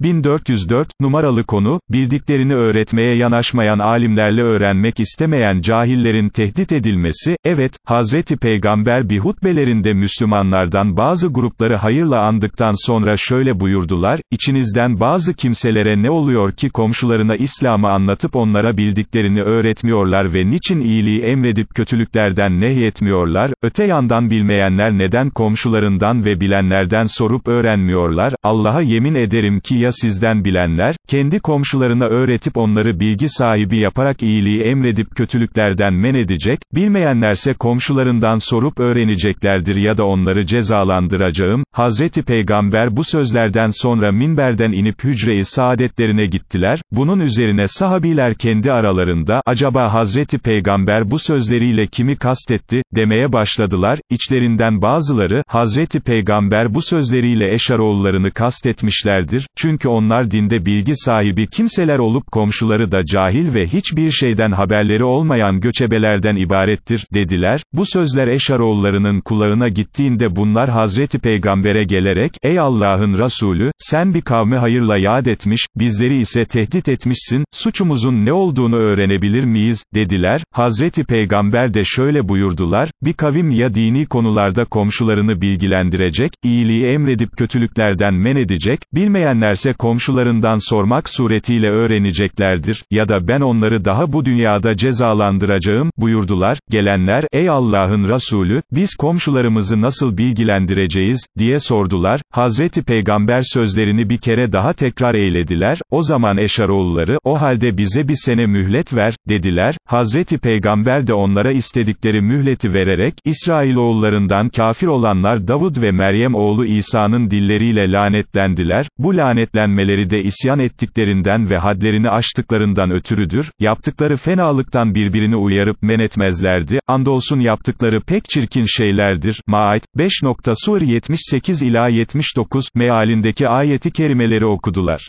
1404, numaralı konu, bildiklerini öğretmeye yanaşmayan alimlerle öğrenmek istemeyen cahillerin tehdit edilmesi, evet, Hazreti Peygamber bir hutbelerinde Müslümanlardan bazı grupları hayırla andıktan sonra şöyle buyurdular, içinizden bazı kimselere ne oluyor ki komşularına İslam'ı anlatıp onlara bildiklerini öğretmiyorlar ve niçin iyiliği emredip kötülüklerden nehyetmiyorlar, öte yandan bilmeyenler neden komşularından ve bilenlerden sorup öğrenmiyorlar, Allah'a yemin ederim ki ya sizden bilenler, kendi komşularına öğretip onları bilgi sahibi yaparak iyiliği emredip kötülüklerden men edecek, bilmeyenlerse komşularından sorup öğreneceklerdir ya da onları cezalandıracağım, Hazreti Peygamber bu sözlerden sonra minberden inip hücre-i saadetlerine gittiler, bunun üzerine sahabiler kendi aralarında, acaba Hazreti Peygamber bu sözleriyle kimi kastetti, demeye başladılar, içlerinden bazıları, Hazreti Peygamber bu sözleriyle Eşaroğullarını kastetmişlerdir, çünkü çünkü onlar dinde bilgi sahibi kimseler olup komşuları da cahil ve hiçbir şeyden haberleri olmayan göçebelerden ibarettir, dediler. Bu sözler Eşaroğullarının kulağına gittiğinde bunlar Hazreti Peygamber'e gelerek, ey Allah'ın Resulü, sen bir kavmi hayırla yad etmiş, bizleri ise tehdit etmişsin, suçumuzun ne olduğunu öğrenebilir miyiz, dediler. Hazreti Peygamber de şöyle buyurdular, bir kavim ya dini konularda komşularını bilgilendirecek, iyiliği emredip kötülüklerden men edecek, bilmeyenlerse ise komşularından sormak suretiyle öğreneceklerdir, ya da ben onları daha bu dünyada cezalandıracağım, buyurdular, gelenler, ey Allah'ın Resulü, biz komşularımızı nasıl bilgilendireceğiz, diye sordular, Hazreti Peygamber sözlerini bir kere daha tekrar eylediler, o zaman Eşaroğulları, o halde bize bir sene mühlet ver, dediler, Hazreti Peygamber de onlara istedikleri mühleti vererek, İsrailoğullarından kafir olanlar Davud ve Meryem oğlu İsa'nın dilleriyle lanetlendiler, bu lanetlendiler, lanetlenmeleri de isyan ettiklerinden ve hadlerini aştıklarından ötürüdür, yaptıkları fenalıktan birbirini uyarıp men etmezlerdi, andolsun yaptıkları pek çirkin şeylerdir, Maat, 5. Sur 78 ila 79, mealindeki ayeti kerimeleri okudular.